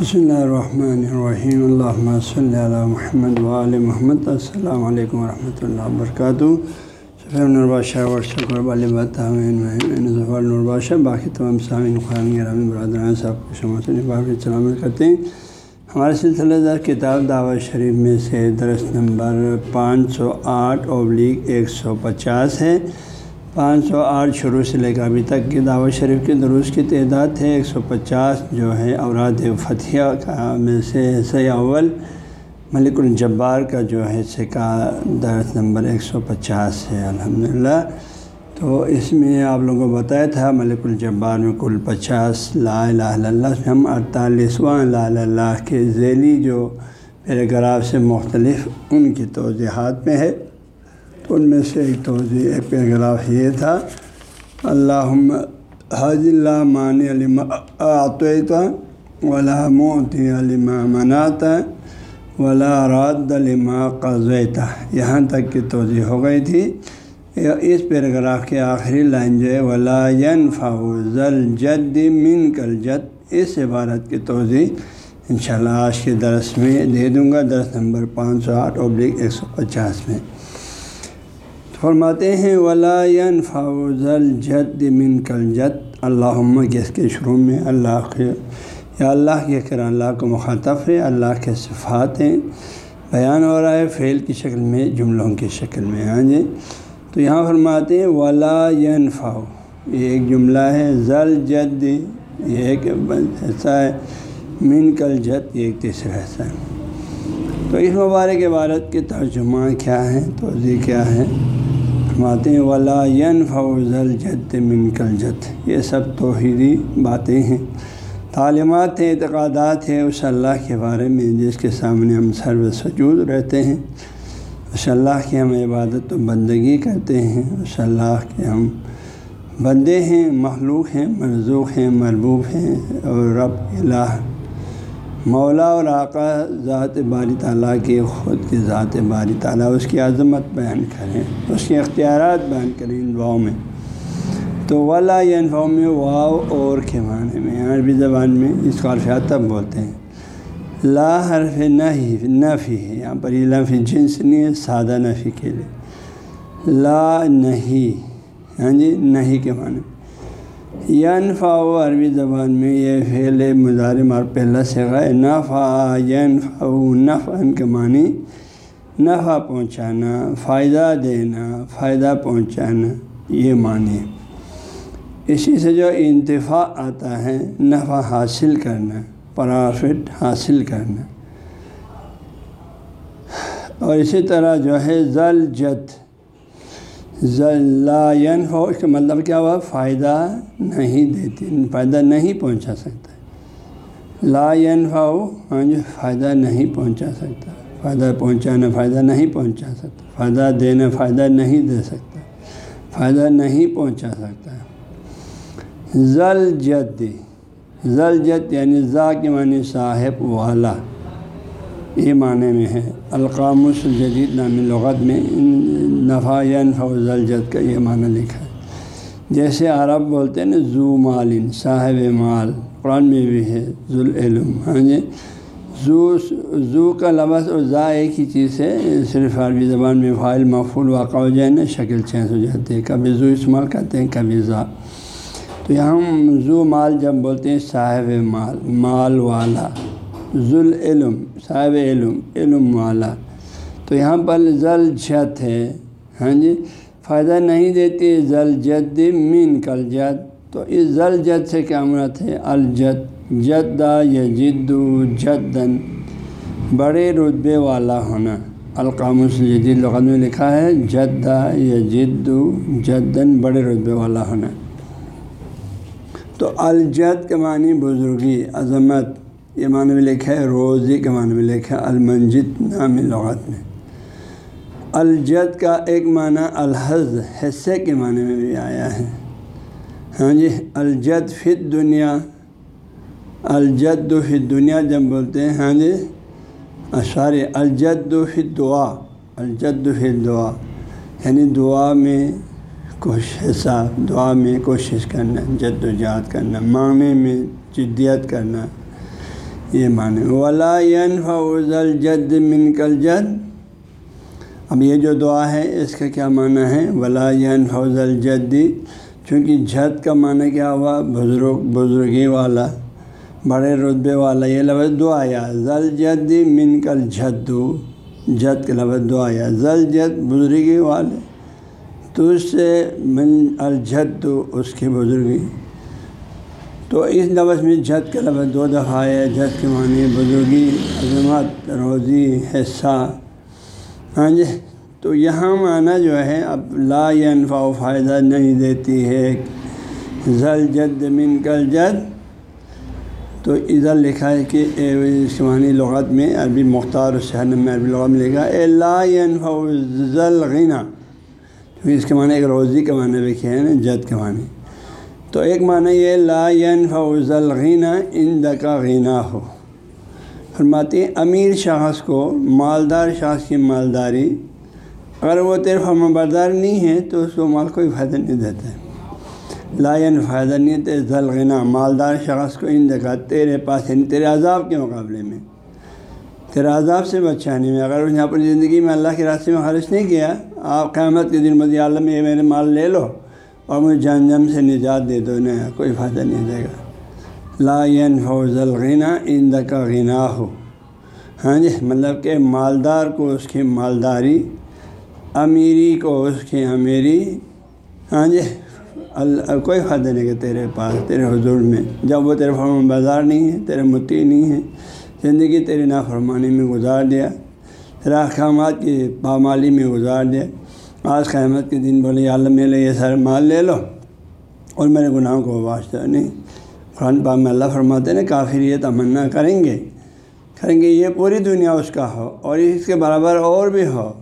بسم اللہ الرحمن الرحیم اللہ صلی اللہ محمد وعلی محمد السلام علیکم ورحمۃ اللہ وبرکاتہ سفیر نرباشہ ورثہ ظفر نرباشہ باقی تمام سامعین خان گرامی برادران صاحب کو شماعت سلامت کرتے ہیں ہمارے سلسلہ دار کتاب دعوت شریف میں سے درس نمبر پانچ سو آٹھ ابلیغ ایک سو پچاس ہے پانچ سو آٹھ شروع سے لے کر ابھی تک کی دعوت شریف کے دروس کی تعداد ہے ایک سو پچاس جو ہے اوراد فتح کا میں سے حصہ اول، ملک الجبار کا جو ہے حصے کا درس نمبر ایک سو پچاس ہے الحمد للہ تو اس میں آپ لوگوں کو بتایا تھا، ملک الجبار میں کل پچاس، لا الہ الا اللہ سے ہم اڑتالیسواں لا اللہ کے ذیلی جو پیراگراف سے مختلف ان کی توضیحات میں ہے۔ ان میں سے ایک توضیع ایک پیراگراف یہ تھا اللہ حض اللہ مان علم عطیتا ولا موتی علما مناتا ولا راد علما قضیتا یہاں تک کی توضیع ہو گئی تھی۔ اس پیراگراف کے آخری لائن جو ہے، ولا ذل جد من کل جد اس عبارت کی توضیع ان شاء اللہ آج کے درس میں دے دوں گا۔ درس نمبر پانچ سو آٹھ ابلک ایک سو پچاس میں۔ فرماتے ہیں، ولا فاوزل جد من کل جد اللہ کے اس کے شروع میں اللہ کے، یا اللہ کے کر اللہ کو مخاطب ہے، اللہ کے صفات ہیں۔ بیان ہو رہا ہے فعل کی شکل میں، جملوں کی شکل میں۔ ہاں جی؟ تو یہاں فرماتے ہیں، ولا فاؤ یہ ایک جملہ ہے ذل جد یہ ایک حصہ ہے من کل جد یہ ایک تیسرا حصہ ہے۔ تو اس مبارک عبارت کے ترجمہ کیا ہیں توضیع کیا ہے فرماتے ہیں، ولا فوز الجد من کل جد یہ سب توحیدی باتیں ہیں۔ تعلیمات ہیں اعتقادات ہیں اس اللہ کے بارے میں، جس کے سامنے ہم سر سجود رہتے ہیں۔ اس اللہ کی ہم عبادت و بندگی کرتے ہیں۔ اس اللہ کے ہم بندے ہیں، مخلوق ہیں، مرزوق ہیں مربوب ہیں اور رب الہ مولا اور آقا ذات باری تعالیٰ کی خود کی ذات باری تعالیٰ اس کی عظمت بیان کریں، اس کے اختیارات بیان کریں ان واؤں میں۔ تو ولا انفاؤ میں واؤ اور کے معنی میں، عربی زبان میں اس کو تب بولتے ہیں۔ لا حرف نہی نفی ہے، یہاں پر یہ لفظ جنس نہیں ہے، سادہ نفی کے لیے۔ لا نہیں ہاں جی یعنی نہیں کے معنی۔ ینفا عربی زبان میں یہ فعل مظاہر اور پہلا سے غیر نفع ینفا نف ان کے معنی نفع پہنچانا، فائدہ دینا، فائدہ پہنچانا، یہ معنی اسی سے جو انتفاع آتا ہے، نفع حاصل کرنا، پرافٹ حاصل کرنا۔ اور اسی طرح جو ہے ذل جت لاین ہو، اس کا مطلب کیا ہوا؟ فائدہ نہیں دیتی فائدہ نہیں پہنچا سکتا۔ لا ہو ہاں جی فائدہ نہیں پہنچا سکتا۔ فائدہ پہنچانا، فائدہ نہیں پہنچا سکتا۔ فائدہ دینا، فائدہ نہیں دے سکتا۔ فائدہ نہیں پہنچا سکتا۔ ذل جد ذل جد یعنی ذا کے معنی صاحب والا۔ یہ معنی میں ہے القام الجدید نامی لغت میں نفع فوز الجد کا یہ معنی لکھا ہے۔ جیسے عرب بولتے ہیں نا زو مالن صاحب مال، قرآن میں بھی ہے ذوالعلم ہاں جی؟ زو زو کا لفظ اور زا ایک ہی چیز ہے، صرف عربی زبان میں فائل مفول واقع ہو جائے نا، شکل چینج ہو جاتی ہے۔ کبھی زو استعمال کرتے ہیں، کبھی زا تو یہاں زو مال جب بولتے ہیں، صاحب مال مال والا ذوالعلم صاحب علم علم والا۔ تو یہاں پر ذل جت ہے ہاں جی؟ فائدہ نہیں دیتی ذل جد مین کل جد تو اس ذل جد سے کیا مرت ہے؟ الجد جدا یا جدو جدن۔ بڑے رتبے والا ہونا۔ القام الجدید لغت میں لکھا ہے جدا یا جدو جدن، بڑے رتبے والا ہونا۔ تو الجد کے معنی بزرگی، عظمت یہ معنی میں لکھا ہے، روزی کے معنی میں لکھا ہے، المنجد نام لغت میں۔ الجد کا ایک معنی الحض حصے کے معنی میں بھی آیا ہے۔ ہاں جی الجد فت دنیا الجد و فت دنیا جب بولتے ہیں ہاں جی ساری الجد و فت دعا الجد و فت دعا یعنی دعا میں کوشش حصہ دعا میں کوشش کرنا، جد و جہد کرنا، مانگنے میں جدیت کرنا۔ یہ معنی ولا جد من کل جد اب یہ جو دعا ہے، اس کا کیا معنی ہے؟ ولا فضل جدی چونکہ جد کا معنی کیا ہوا؟ بزرگ، بزرگی والا، بڑے رتبے والا، یہ لفظ دعا یا زل جد من کل جدو جد کے لفظ دعا یا زل جد بزرگی والے۔ تو اس سے من الجد، اس کی بزرگی۔ تو اس لفظ میں جد کا لفظ دو دفعہ ہے جد کے معنی بزرگی، عظمت، روزی، حصہ۔ ہاں جی تو یہاں معنی جو ہے، اب لا انفا و فائدہ نہیں دیتی ہے۔ زل جد من کل جد۔ تو ادھر لکھا ہے کہ اس کے معنی لغت میں عربی مختار الشہن میں عربی لغت میں لکھا ہے لا انفا ذل غنا۔ کیونکہ اس کے معنی ایک روزی کے معنی لکھے ہیں نا جد کے معنی۔ تو ایک معنی یہ لا فوز الغینہ ان کا غنا ہو فرماتی ہیں، امیر شخص کو، مالدار شخص کی مالداری، اگر وہ تیرے فرما بردار نہیں ہے تو اس کو مال کوئی فائدہ نہیں دیتا ہے۔ لائن فائدہ نہیں تے ذلغنا مالدار شخص کو ان دکھا تیرے پاس یعنی تیرے عذاب کے مقابلے میں۔ تیرے عذاب سے بچانے میں، اگر اس نے اپنی زندگی میں اللہ کے راستے میں خرچ نہیں کیا، آپ قیامت کے دن مزید عالم میں میرے مال لے لو۔ اور مجھے جان جم سے نجات دے دو نہ کوئی فائدہ نہیں دے گا۔ لا فوز الغنا ان کا غنا ہو ہاں جی مطلب کہ مالدار کو اس کی مالداری، امیری کو اس کی امیری ہاں جی اللہ، کوئی فائدہ نہیں کہ تیرے پاس، تیرے حضور میں، جب وہ تیرے فرمان بازار نہیں ہے، تیرے متی نہیں ہے، زندگی تیرے نافرمانی میں گزار دیا تیرا احکامات کی پامالی میں گزار دیا۔ آج قیامت کے دن بولے عالم میں لے یہ سارے مال لے لو۔ اور میرے گناہوں کو واسطہ نہیں۔ قرآن پاک میں اللہ فرماتے ہیں کافر یہ تمنا کریں گے۔ کریں گے یہ پوری دنیا اس کا ہو اور اس کے برابر اور بھی ہو۔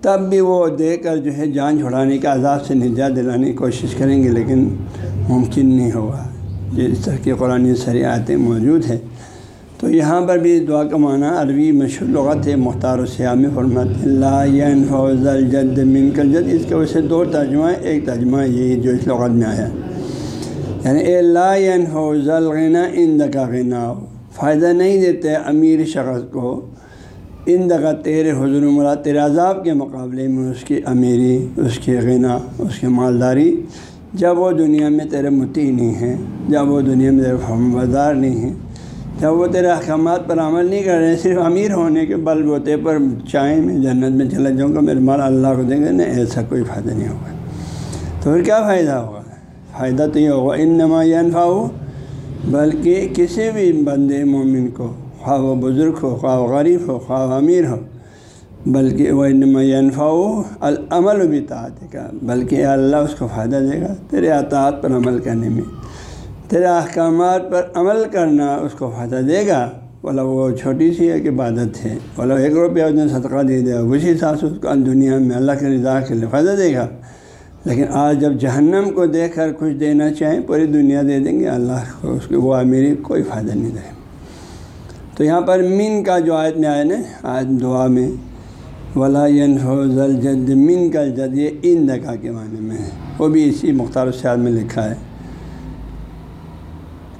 تب بھی وہ دے کر جو ہے جان چھڑانے کے عذاب سے نجات دلانے کی کوشش کریں گے، لیکن ممکن نہیں ہوگا۔ جس طرح کی قرآن سریاتیں موجود ہیں تو یہاں پر بھی دعا کا معنی عربی مشہور لغت ہے، مختار و سیام فرمت اللہ فوز الجد من کل جد۔ اس کے وجہ سے دو ترجمہ ایک ترجمہ یہی جو اس لغت میں آیا۔ یعنی اے اللہ فوز الغنا ان کا غنا فائدہ نہیں دیتے امیر شخص کو ان دگا تیرے حضور مراد تیرے عذاب کے مقابلے میں اس کی امیری، اس کی غنا اس کی مالداری۔ جب وہ دنیا میں تیرے متی نہیں ہیں، جب وہ دنیا میں تیرے فہمدار نہیں ہیں جب وہ تیرے احکامات پر عمل نہیں کر رہے ہیں صرف امیر ہونے کے بل بوتے پر چائیں میں جنت میں چلا جاؤں گا، میرے مال اللہ کو دیں گے، نہیں، ایسا کوئی فائدہ نہیں ہوگا۔ تو پھر کیا فائدہ ہوگا؟ فائدہ تو یہ ہوگا ان نما ہو بلکہ کسی بھی بندے، مومن کو، خواہ وہ بزرگ ہو، خواہ و غریب ہو، خواہ امیر ہو، بلکہ وہ انما انفا ہو العمل بھی تعت کا بلکہ اللہ اس کو فائدہ دے گا تیرے اطاعت پر عمل کرنے میں۔ تیرے احکامات پر عمل کرنا اس کو فائدہ دے گا۔ بولا وہ چھوٹی سی ایک عبادت ہے۔ بولا ایک روپیہ اس نے صدقہ دے دیا، اسی حساب سے اس کو دنیا میں اللہ کے رضا کے لیے فائدہ دے گا۔ لیکن آج جب جہنم کو دیکھ کر کچھ دینا چاہیں، پوری دنیا دے دیں گے، اللہ کو اس کو وہ میری کوئی فائدہ نہیں دے۔ تو یہاں پر من کا جو آیت میں آئے نا آج دعا میں، ولا فوز الجد من کا جد یہ ان دکا کے معنی میں ہے۔ وہ بھی اسی مختار الشاد میں لکھا ہے۔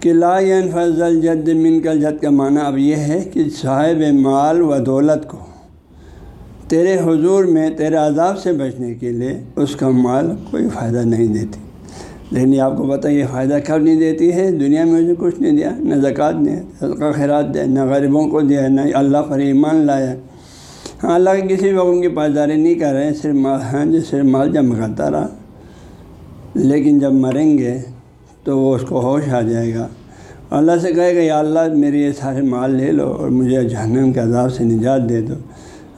کہ لا فضل جد من کل جد کا معنی اب یہ ہے کہ صاحب مال و دولت کو تیرے حضور میں، تیرے عذاب سے بچنے کے لیے اس کا مال کوئی فائدہ نہیں دیتی۔ لیکن آپ کو پتہ یہ فائدہ کب نہیں دیتی ہے؟ دنیا میں مجھے کچھ نہیں دیا، نہ زکوٰۃ دیا صدقہ خیرات دیا نہ غریبوں کو دیا، نہ اللہ پر ایمان لایا۔ ہاں اللہ کے کسی لوگوں کی پاسداری نہیں کر رہے ہیں صرف مال ہاں جی صرف مال جمع کرتا رہا۔ لیکن جب مریں گے تو وہ اس کو ہوش آ جائے گا۔ اللہ سے کہے گا، یا اللہ، میرے یہ سارے مال لے لو اور مجھے جہنم کے عذاب سے نجات دے دو۔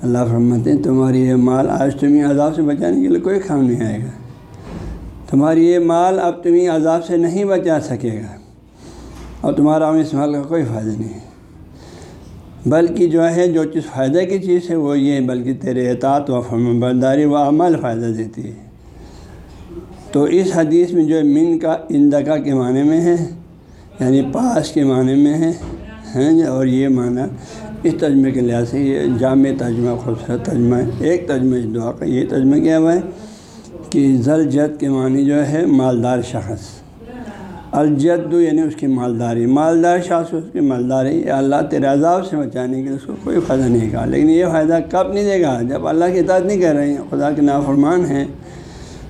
اللہ فرماتے ہیں، تمہاری یہ مال آج تمہیں عذاب سے بچانے کے لیے کوئی کام نہیں آئے گا۔ تمہاری یہ مال اب تمہیں عذاب سے نہیں بچا سکے گا۔ اور تمہارا اس مال کا کوئی فائدہ نہیں ہے۔ بلکہ جو ہے، جو چیز فائدہ کی چیز ہے، وہ یہ بلکہ تیرے اطاعت و فرم برداری و عمل فائدہ دیتی ہے۔ تو اس حدیث میں جو من کا اندکا کے معنی میں ہے یعنی پاس کے معنی میں ہے، ہیں جی؟ اور یہ معنی اس ترجمے کے لحاظ سے یہ جامع ترجمہ، خوبصورت ترجمہ ہے۔ ایک ترجمہ اس دعا کا، یہ ترجمہ کیا ہوا ہے کہ زل جد کے معنی جو ہے مالدار شخص۔ الجد یعنی اس کی مالداری۔ مالدار شاخ اس کی مالداری یا اللہ تیرے عذاب سے بچانے کے لیے اس کو کوئی فائدہ نہیں کہا لیکن یہ فائدہ کب نہیں دے گا؟ جب اللہ کی اطاعت نہیں کر رہے ہیں، خدا کے نافرمان ہیں۔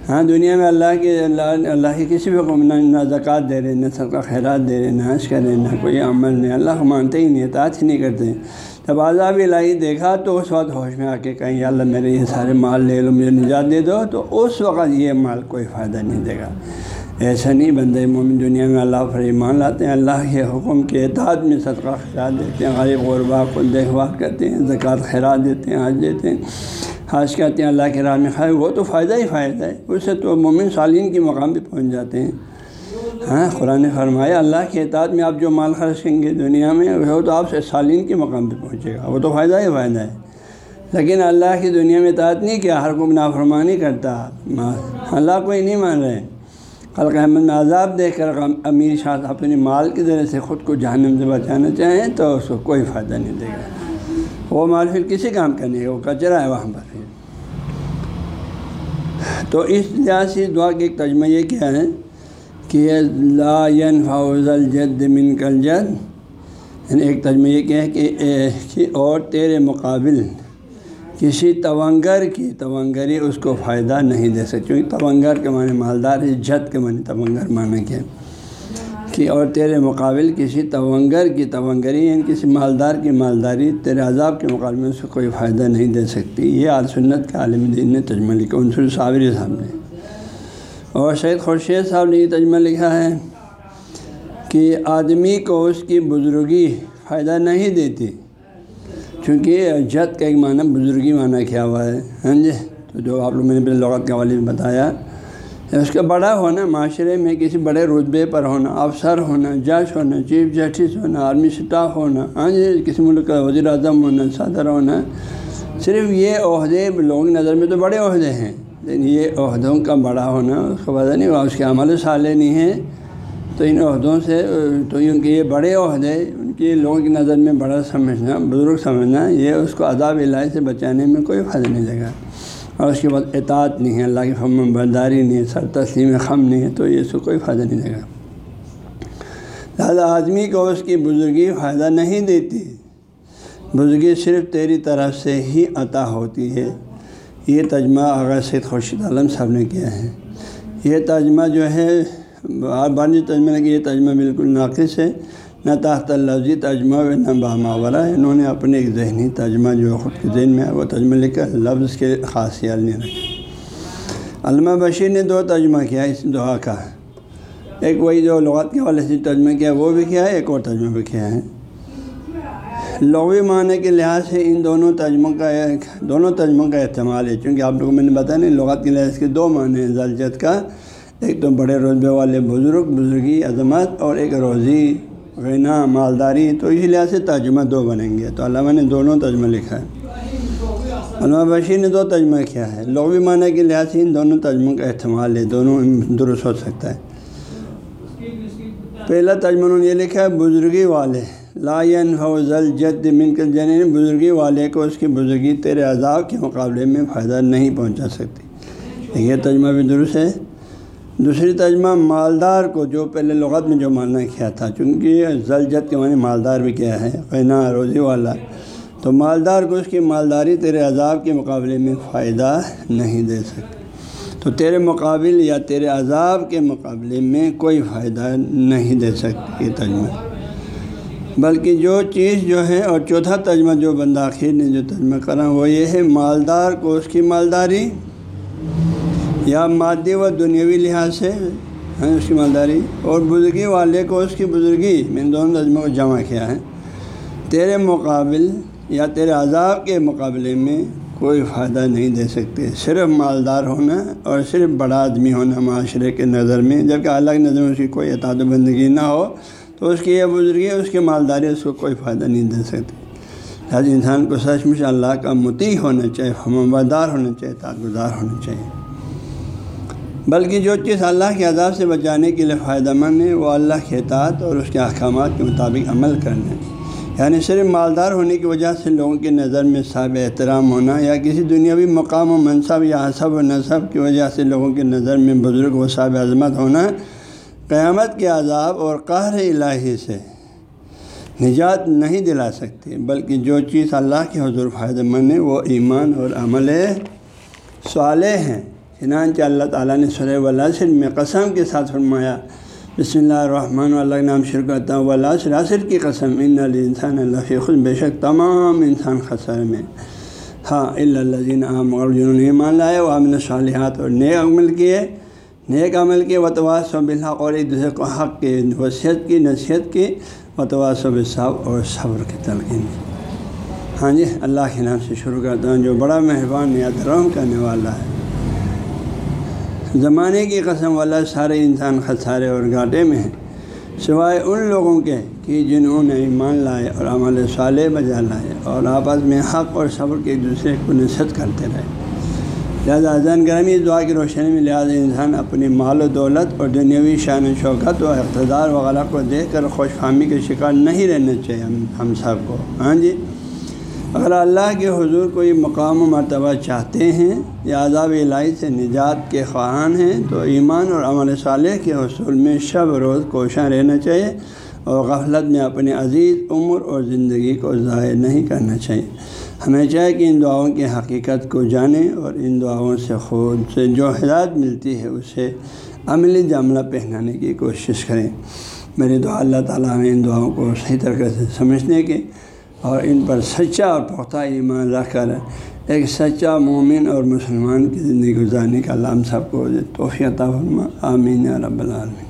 ہاں دنیا میں اللہ کے اللہ اللہ کی کسی بھی قوم نہ زکوٰۃ دے رہے نہ سب کا خیرات دے رہے نہ حج کرے نہ کوئی عمل نہیں۔ اللہ کو مانتے ہی نہیں، اطاعت ہی نہیں کرتے۔ جب عذاب الہی دیکھا تو اس وقت ہوش میں آ کے کہیں اللہ میرے یہ سارے مال لے لو، مجھے نجات دے دو۔ تو اس وقت یہ مال کوئی فائدہ نہیں دے گا۔ ایسا نہیں، بندے مومن دنیا میں اللہ پر ایمان لاتے ہیں، اللہ کے حکم کے اعتعاد میں صدقہ خیرات دیتے ہیں، غریب غربا کو دیکھ بھال کرتے ہیں، زکوٰۃ خیرات دیتے ہیں، حج دیتے ہیں۔ حج کرتے ہیں اللہ کے راہ میں خیر وہ تو فائدہ ہی فائدہ ہے۔ اس سے تو مومن سالین کے مقام پہ پہنچ جاتے ہیں۔ ہاں قرآن فرمایا، اللہ کے اعتعاد میں آپ جو مال خرچ کریں گے دنیا میں، وہ تو آپ سے سالین کے مقام پہ پہنچے گا۔ وہ تو فائدہ ہی فائدہ ہے۔ لیکن اللہ کی دنیا میں اطاعت نہیں کیا، ہر کو نافرمانی کرتا۔ اللہ کوئی نہیں مان رہے۔ خلق احمد میں عذاب دیکھ کر امیر شاہ اپنے مال کے ذریعے سے خود کو جہنم سے بچانا چاہیں تو اس کو کوئی فائدہ نہیں دے گا۔ وہ مال پھر کسی کام کا نہیں ہے وہ کچرا ہے وہاں پر۔ تو اس لحاظ سے دعا کے ایک تجمہ یہ کیا ہے کہ لا فاؤز الجد من کل جد یعنی ایک تجمہ یہ کیا ہے کہ اور تیرے مقابل کسی تونگر کی تونگری اس کو فائدہ نہیں دے سکتی۔ کیونکہ تونگر کے معنی مالدار ہے، جد کے معنی تونگر معنی کیا کہ اور تیرے مقابل کسی تونگر کی تونگری یعنی کسی مالدار کی مالداری تیرے عذاب کے مقابلے میں اس کو کوئی فائدہ نہیں دے سکتی۔ یہ عال سنت کے عالم دین نے تجمہ لکھا عنصر صابری صاحب نے۔ اور شہید خورشید صاحب نے یہ تجمہ لکھا ہے کہ آدمی کو اس کی بزرگی فائدہ نہیں دیتی، چونکہ جد کا ایک معنی بزرگی معنی کیا ہوا ہے۔ ہاں جی تو جو آپ لوگ میں نے لغت کے حوالے میں بتایا اس کا بڑا ہونا، معاشرے میں کسی بڑے رتبے پر ہونا، افسر ہونا، جج ہونا، چیف جسٹس ہونا، آرمی اسٹاف ہونا ہاں جی کسی ملک کا وزیر اعظم ہونا، صدر ہونا، صرف یہ عہدے لوگوں کی نظر میں تو بڑے عہدے ہیں، لیکن یہ عہدوں کا بڑا ہونا، اس کا وجہ نہیں ہوا اس کے عمل سالے نہیں ہیں، تو ان عہدوں سے، تو ان کے یہ بڑے عہدے، ان کی لوگوں کی نظر میں بڑا سمجھنا، بزرگ سمجھنا، یہ اس کو عذاب الہی سے بچانے میں کوئی فائدہ نہیں دے گا اور اس کے بعد اطاعت نہیں ہے، اللہ کی فم برداری نہیں ہے، سر تسلیم خم نہیں ہے، تو یہ اس کو کوئی فائدہ نہیں دے گا۔ لہٰذا آدمی کو اس کی بزرگی فائدہ نہیں دیتی۔ بزرگی صرف تیری طرف سے ہی عطا ہوتی ہے۔ یہ تجمہ آغا سید خورشید عالم صاحب نے کیا ہے۔ یہ تجمہ جو ہے بار بار جو تجمہ نے یہ تجمہ بالکل ناقص ہے۔ نہ تحت لفظی ترجمہ و نہ باماورہ انہوں نے اپنے ایک ذہنی ترجمہ جو خود کے ذہن میں ہے، وہ ترجمہ لکھ کر لفظ کے خاص خیال نہیں رکھے۔ علامہ بشیر نے دو ترجمہ کیا، اس دعا کا ایک وہی جو لغات کے حوالے سے ترجمہ کیا، وہ بھی کیا ہے، ایک اور ترجمہ بھی کیا ہے۔ لغوی معنی کے لحاظ سے ان دونوں ترجموں کا ایک، دونوں ترجموں کا استعمال ہے، چونکہ آپ لوگوں میں نے بتایا نہیں لغات کے لحاظ کے دو معنی ہیں زلجت کا، ایک تو بڑے رتبے والے بزرگ، بزرگی عظمت، اور ایک روزی غنا مالداری، تو اسی لحاظ سے ترجمہ دو بنیں گے۔ تو علامہ نے دونوں ترجمہ لکھا ہے۔ علامہ بشیر نے دو ترجمہ کیا ہے۔ لغوی معنی کے لحاظ سے ان دونوں ترجموں کا احتمال ہے دونوں درست ہو سکتا ہے۔ پہلا ترجمہ انہوں نے یہ لکھا ہے، بزرگی والے۔ لا فوزل جد من کر جن بزرگی والے کو اس کی بزرگی تیرے عذاب کے مقابلے میں فائدہ نہیں پہنچا سکتی۔ یہ ترجمہ بھی درست ہے۔ دوسری ترجمہ مالدار کو جو پہلے لغت میں جو ماننا کیا تھا، چونکہ زلجت کے معنی مالدار بھی کیا ہے قینا روزی والا، تو مالدار کو اس کی مالداری تیرے عذاب کے مقابلے میں فائدہ نہیں دے سکتی تو تیرے مقابل یا تیرے عذاب کے مقابلے میں کوئی فائدہ نہیں دے سکتی یہ ترجمہ۔ بلکہ جو چیز جو ہے، اور چوتھا ترجمہ جو بندہ نے جو ترجمہ کرا، وہ یہ ہے مالدار کو اس کی مالداری یا مادی و دنیاوی لحاظ سے ہے اس کی مالداری۔ اور بزرگی والے کو اس کی بزرگی میں نے دونوں نظموں کو جمع کیا ہے۔ تیرے مقابل یا تیرے عذاب کے مقابلے میں کوئی فائدہ نہیں دے سکتے۔ صرف مالدار ہونا اور صرف بڑا آدمی ہونا معاشرے کے نظر میں۔ جبکہ الگ نظر میں اس کی کوئی اطاعت و بندگی نہ ہو، تو اس کی یہ بزرگی، اس کی مالداری، اس کو کوئی فائدہ نہیں دے سکتی لہٰذا انسان کو سچ مچ اللہ کا متی ہونا چاہیے ہمبردار ہونا چاہیے تعداد گزار ہونا چاہیے۔ بلکہ جو چیز اللہ کے عذاب سے بچانے کے لیے فائدہ مند ہے، وہ اللہ کے اطاعت اور اس کے احکامات کے مطابق عمل کرنا یعنی صرف مالدار ہونے کی وجہ سے لوگوں کی نظر میں صاحب احترام ہونا یا کسی دنیاوی مقام و منصب یا حسب و نصب کی وجہ سے لوگوں کی نظر میں بزرگ و صاحب عظمت ہونا قیامت کے عذاب اور قہر الہی سے نجات نہیں دلا سکتی بلکہ جو چیز اللہ کے حضور فائدہ مند ہے، وہ ایمان اور عمل صالح ہیں۔ چنانچہ اللہ تعالیٰ نے سر ولاسر میں قسم کے ساتھ فرمایا، بسم اللہ الرحمن اللہ نام شرکت ولاسر عصر کی قسم، ان انسان اللہ فی خود بے شک تمام انسان خسر میں۔ ہاں اللہ عام مغل جنہوں نے ایمان لائے، وہ امن صالحات اور نیک عمل کیے۔ نیک عمل کے وطواس و بالحق اور ایک دوسرے کو حق کی وصیت کی، نصیحت کی وطواس و بصاب اور صبر کی تلقین۔ ہاں جی اللہ کے نام سے شروع کرتا ہوں، جو بڑا مہربان، یاد رحم کرنے والا ہے۔ زمانے کی قسم والا سارے انسان خسارے اور گھاٹے میں ہیں۔ سوائے ان لوگوں کے کہ جنہوں نے ایمان لائے اور عمل صالح بجا لائے اور آپس میں حق اور صبر کے ایک دوسرے کو نصت کرتے رہے۔ لہٰذا زین گرمی دعا کی روشنی میں لہٰذا انسان اپنی مال و دولت اور دنیاوی شان و شوکت و اقتدار وغیرہ کو دیکھ کر خوش فہمی کے شکار نہیں رہنا چاہیے ہم ہم سب کو۔ ہاں جی؟ اگر اللہ کے حضور کوئی مقام و مرتبہ چاہتے ہیں یا عذاب الہی سے نجات کے خواہان ہیں، تو ایمان اور عمل صالح کے حصول میں شب روز کوشاں رہنا چاہیے اور غفلت میں اپنے عزیز عمر اور زندگی کو ضائع نہیں کرنا چاہیے۔ ہمیں چاہے کہ ان دعاؤں کی حقیقت کو جانیں اور ان دعاؤں سے خود سے جو ہدایت ملتی ہے، اسے عملی جملہ پہنانے کی کوشش کریں۔ میری دعا اللہ تعالیٰ ہمیں ان دعاؤں کو صحیح طریقے سے سمجھنے کے اور ان پر سچا اور پختہ ایمان رکھ کر ایک سچا مومن اور مسلمان کی زندگی گزارنے کا اللہ ہم سب کو توفیع فرما۔ آمین رب العالمین۔